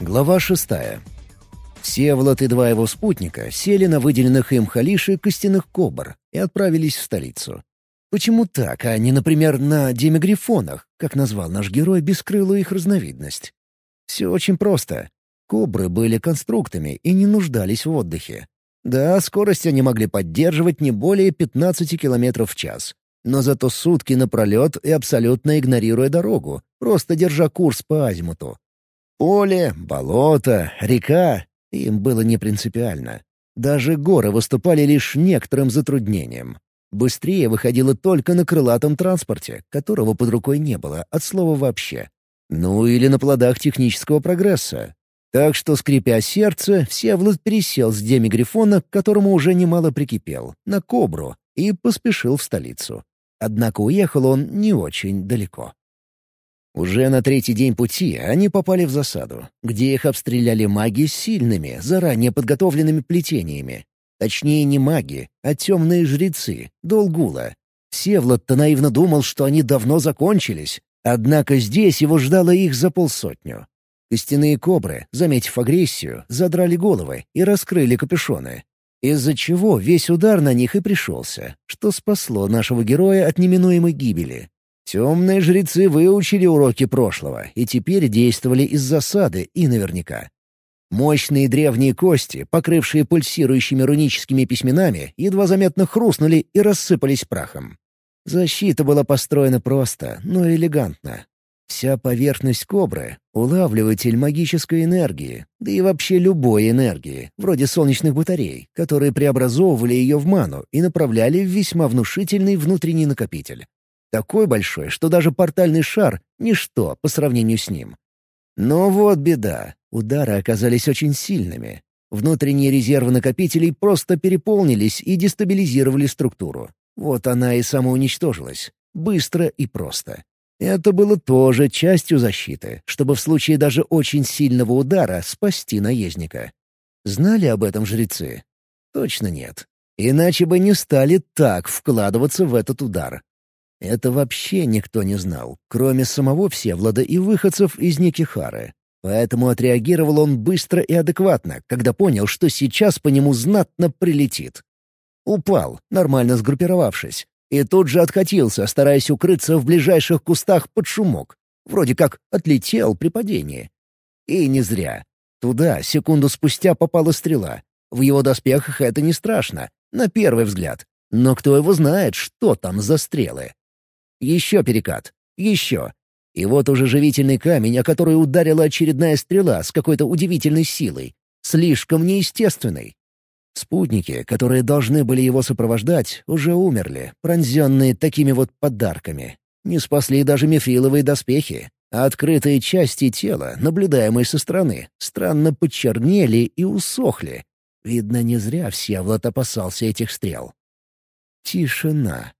Глава шестая. Всеволод и два его спутника сели на выделенных им халиши костяных кобр и отправились в столицу. Почему так, а не, например, на демигрифонах, как назвал наш герой бескрылую их разновидность? Все очень просто. Кобры были конструктами и не нуждались в отдыхе. Да, скорость они могли поддерживать не более 15 км в час. Но зато сутки напролет и абсолютно игнорируя дорогу, просто держа курс по азимуту. Поле, болото, река — им было не принципиально. Даже горы выступали лишь некоторым затруднением. Быстрее выходило только на крылатом транспорте, которого под рукой не было, от слова вообще. Ну или на плодах технического прогресса. Так что, скрипя сердце, Всеволод пересел с демигрифона, к которому уже немало прикипел, на кобру, и поспешил в столицу. Однако уехал он не очень далеко. Уже на третий день пути они попали в засаду, где их обстреляли маги сильными, заранее подготовленными плетениями. Точнее, не маги, а темные жрецы, Долгула. Всевлад-то наивно думал, что они давно закончились. Однако здесь его ждало их за полсотню. Костяные кобры, заметив агрессию, задрали головы и раскрыли капюшоны. Из-за чего весь удар на них и пришелся, что спасло нашего героя от неминуемой гибели. Темные жрецы выучили уроки прошлого и теперь действовали из засады и наверняка. Мощные древние кости, покрывшие пульсирующими руническими письменами, едва заметно хрустнули и рассыпались прахом. Защита была построена просто, но элегантно. Вся поверхность кобры — улавливатель магической энергии, да и вообще любой энергии, вроде солнечных батарей, которые преобразовывали ее в ману и направляли в весьма внушительный внутренний накопитель. Такой большой, что даже портальный шар — ничто по сравнению с ним. Но вот беда. Удары оказались очень сильными. Внутренние резервы накопителей просто переполнились и дестабилизировали структуру. Вот она и самоуничтожилась. Быстро и просто. Это было тоже частью защиты, чтобы в случае даже очень сильного удара спасти наездника. Знали об этом жрецы? Точно нет. Иначе бы не стали так вкладываться в этот удар. Это вообще никто не знал, кроме самого Всевлада и выходцев из Никихары. Поэтому отреагировал он быстро и адекватно, когда понял, что сейчас по нему знатно прилетит. Упал, нормально сгруппировавшись, и тут же откатился, стараясь укрыться в ближайших кустах под шумок. Вроде как отлетел при падении. И не зря. Туда секунду спустя попала стрела. В его доспехах это не страшно, на первый взгляд. Но кто его знает, что там за стрелы? Еще перекат. Еще. И вот уже живительный камень, о который ударила очередная стрела с какой-то удивительной силой. Слишком неестественной. Спутники, которые должны были его сопровождать, уже умерли, пронзенные такими вот подарками. Не спасли даже мифриловые доспехи, а открытые части тела, наблюдаемые со стороны, странно почернели и усохли. Видно, не зря Всеволод опасался этих стрел. Тишина.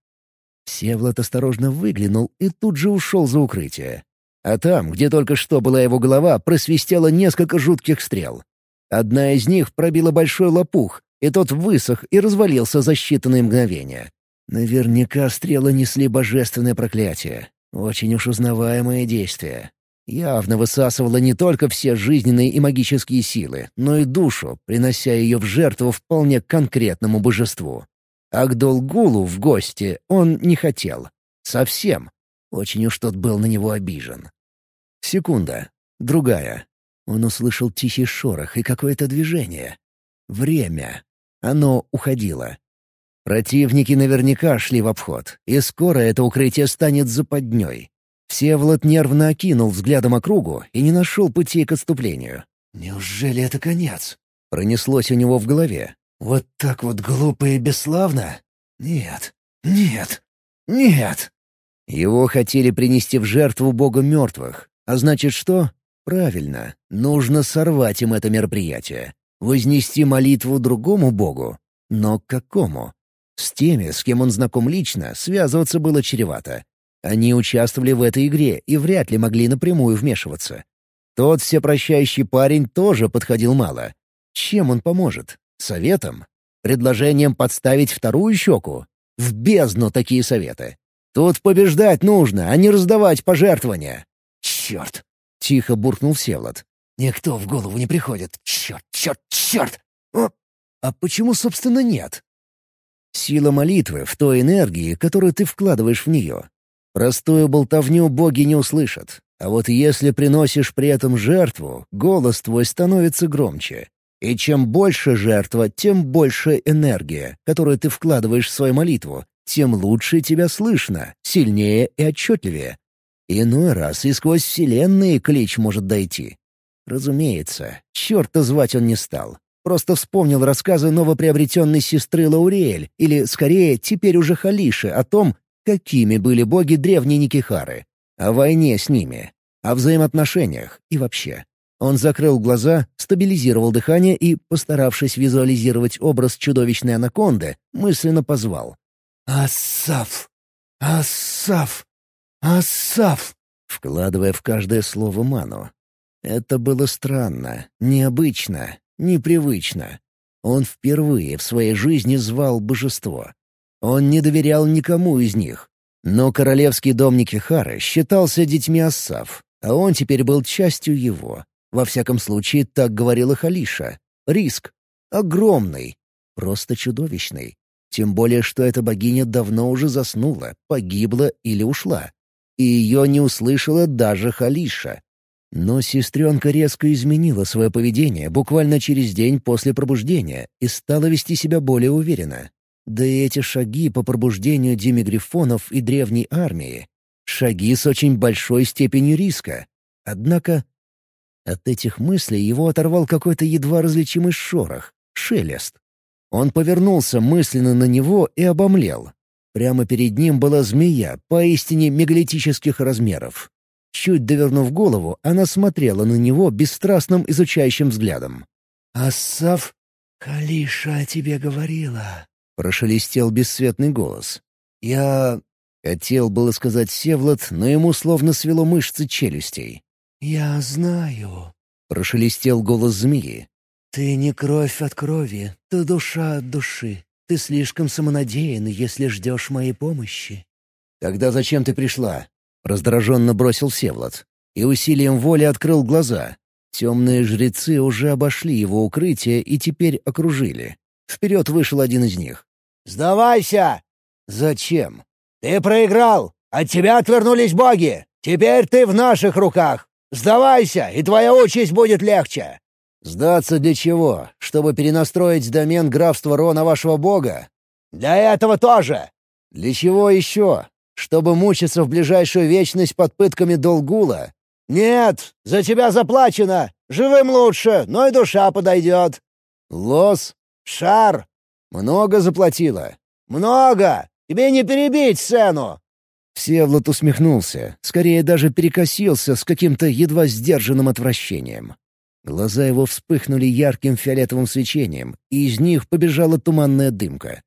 Всеволод осторожно выглянул и тут же ушел за укрытие. А там, где только что была его голова, просвистело несколько жутких стрел. Одна из них пробила большой лопух, и тот высох и развалился за считанные мгновения. Наверняка стрелы несли божественное проклятие. Очень уж узнаваемое действие. Явно высасывало не только все жизненные и магические силы, но и душу, принося ее в жертву вполне конкретному божеству. А к Долгулу в гости он не хотел. Совсем. Очень уж тот был на него обижен. Секунда. Другая. Он услышал тихий шорох и какое-то движение. Время. Оно уходило. Противники наверняка шли в обход, и скоро это укрытие станет западней. Всеволод нервно окинул взглядом округу и не нашел пути к отступлению. «Неужели это конец?» Пронеслось у него в голове. Вот так вот глупо и бесславно? Нет, нет, нет. Его хотели принести в жертву бога мертвых. А значит что? Правильно, нужно сорвать им это мероприятие. Вознести молитву другому богу. Но к какому? С теми, с кем он знаком лично, связываться было чревато. Они участвовали в этой игре и вряд ли могли напрямую вмешиваться. Тот всепрощающий парень тоже подходил мало. Чем он поможет? Советом? Предложением подставить вторую щеку? В бездну такие советы. Тут побеждать нужно, а не раздавать пожертвования. Черт! — тихо буркнул Всевлад. Никто в голову не приходит. Черт, черт, черт! О! А почему, собственно, нет? Сила молитвы в той энергии, которую ты вкладываешь в нее. Простую болтовню боги не услышат. А вот если приносишь при этом жертву, голос твой становится громче. И чем больше жертва, тем больше энергия, которую ты вкладываешь в свою молитву, тем лучше тебя слышно, сильнее и отчетливее. Иной раз и сквозь вселенные клич может дойти. Разумеется, черта звать он не стал. Просто вспомнил рассказы новоприобретенной сестры Лауриэль, или, скорее, теперь уже Халиши, о том, какими были боги древней Никихары, о войне с ними, о взаимоотношениях и вообще. Он закрыл глаза, стабилизировал дыхание и, постаравшись визуализировать образ чудовищной анаконды, мысленно позвал. «Ассаф! Ассаф! Ассаф!» вкладывая в каждое слово ману. Это было странно, необычно, непривычно. Он впервые в своей жизни звал божество. Он не доверял никому из них. Но королевский дом Никихары считался детьми Ассав, а он теперь был частью его. Во всяком случае, так говорила Халиша. Риск. Огромный. Просто чудовищный. Тем более, что эта богиня давно уже заснула, погибла или ушла. И ее не услышала даже Халиша. Но сестренка резко изменила свое поведение буквально через день после пробуждения и стала вести себя более уверенно. Да и эти шаги по пробуждению демигрифонов и древней армии — шаги с очень большой степенью риска. Однако от этих мыслей его оторвал какой-то едва различимый шорох, шелест. Он повернулся мысленно на него и обомлел. Прямо перед ним была змея, поистине мегалитических размеров. Чуть довернув голову, она смотрела на него бесстрастным изучающим взглядом. «Ассав, Калиша о тебе говорила», — прошелестел бесцветный голос. «Я...» — хотел было сказать Севлад, но ему словно свело мышцы челюстей. «Я знаю», — прошелестел голос змеи. «Ты не кровь от крови, ты душа от души. Ты слишком самонадеян, если ждешь моей помощи». «Тогда зачем ты пришла?» Раздраженно бросил Севлад. И усилием воли открыл глаза. Темные жрецы уже обошли его укрытие и теперь окружили. Вперед вышел один из них. «Сдавайся!» «Зачем?» «Ты проиграл! От тебя отвернулись боги! Теперь ты в наших руках! Сдавайся, и твоя участь будет легче!» «Сдаться для чего? Чтобы перенастроить домен графства Рона вашего бога?» «Для этого тоже!» «Для чего еще? Чтобы мучиться в ближайшую вечность под пытками Долгула? Нет, за тебя заплачено. Живым лучше, но и душа подойдет. Лос? Шар. Много заплатила? Много. Тебе не перебить сцену. Всевлад усмехнулся, скорее даже перекосился с каким-то едва сдержанным отвращением. Глаза его вспыхнули ярким фиолетовым свечением, и из них побежала туманная дымка.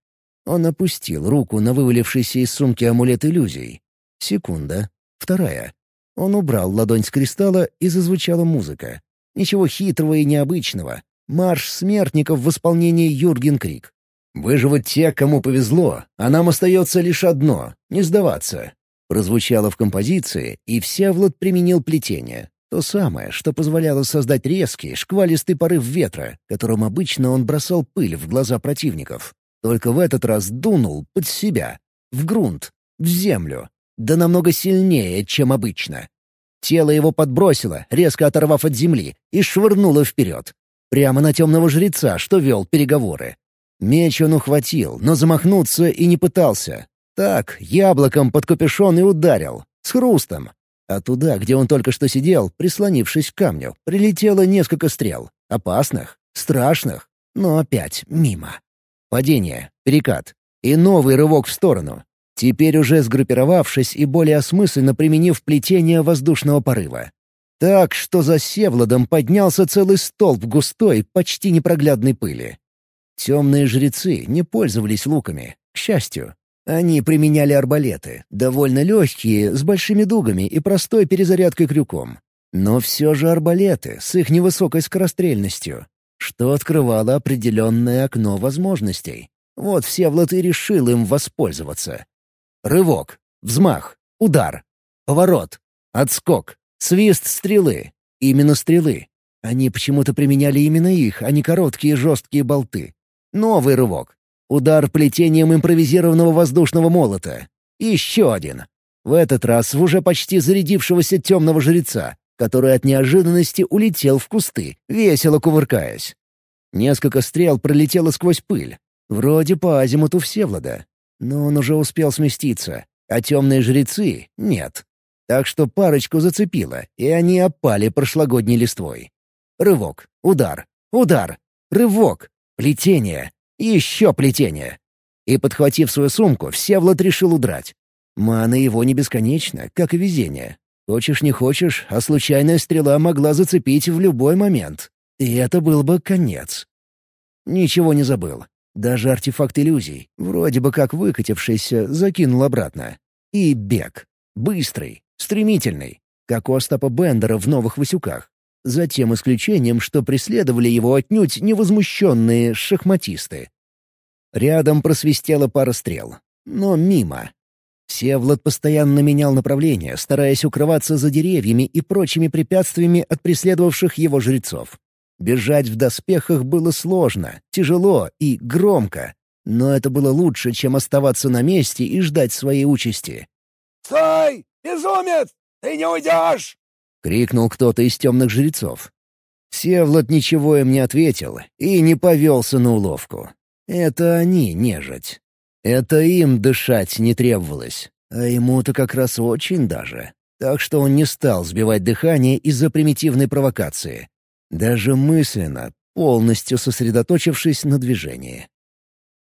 Он опустил руку на вывалившийся из сумки амулет иллюзий. Секунда. Вторая. Он убрал ладонь с кристалла, и зазвучала музыка. Ничего хитрого и необычного. Марш смертников в исполнении Юрген Крик. «Выживут те, кому повезло, а нам остается лишь одно — не сдаваться». Прозвучало в композиции, и Всевлад применил плетение. То самое, что позволяло создать резкий, шквалистый порыв ветра, которым обычно он бросал пыль в глаза противников. Только в этот раз дунул под себя, в грунт, в землю, да намного сильнее, чем обычно. Тело его подбросило, резко оторвав от земли, и швырнуло вперед. Прямо на темного жреца, что вел переговоры. Меч он ухватил, но замахнуться и не пытался. Так, яблоком под капюшон и ударил. С хрустом. А туда, где он только что сидел, прислонившись к камню, прилетело несколько стрел. Опасных, страшных, но опять мимо. Падение, перекат и новый рывок в сторону. Теперь уже сгруппировавшись и более осмысленно применив плетение воздушного порыва. Так что за Севладом поднялся целый столб густой, почти непроглядной пыли. Темные жрецы не пользовались луками, к счастью. Они применяли арбалеты, довольно легкие, с большими дугами и простой перезарядкой крюком. Но все же арбалеты с их невысокой скорострельностью что открывало определенное окно возможностей. Вот Всеволод и решил им воспользоваться. Рывок, взмах, удар, поворот, отскок, свист стрелы. Именно стрелы. Они почему-то применяли именно их, а не короткие жесткие болты. Новый рывок. Удар плетением импровизированного воздушного молота. Еще один. В этот раз в уже почти зарядившегося темного жреца, который от неожиданности улетел в кусты, весело кувыркаясь. Несколько стрел пролетело сквозь пыль. Вроде по азимуту Всевлада. Но он уже успел сместиться, а темные жрецы — нет. Так что парочку зацепило, и они опали прошлогодней листвой. Рывок, удар, удар, рывок, плетение, еще плетение. И, подхватив свою сумку, Всевлад решил удрать. Мана его не бесконечна, как и везение. Хочешь не хочешь, а случайная стрела могла зацепить в любой момент. И это был бы конец. Ничего не забыл. Даже артефакт иллюзий, вроде бы как выкатившийся, закинул обратно. И бег. Быстрый, стремительный, как у Остапа Бендера в «Новых Васюках». За тем исключением, что преследовали его отнюдь невозмущенные шахматисты. Рядом просвистела пара стрел. Но мимо. Севлад постоянно менял направление, стараясь укрываться за деревьями и прочими препятствиями от преследовавших его жрецов. Бежать в доспехах было сложно, тяжело и громко, но это было лучше, чем оставаться на месте и ждать своей участи. «Стой! Безумец! Ты не уйдешь!» — крикнул кто-то из темных жрецов. Севлад ничего им не ответил и не повелся на уловку. Это они нежить. Это им дышать не требовалось, а ему-то как раз очень даже. Так что он не стал сбивать дыхание из-за примитивной провокации. Даже мысленно, полностью сосредоточившись на движении.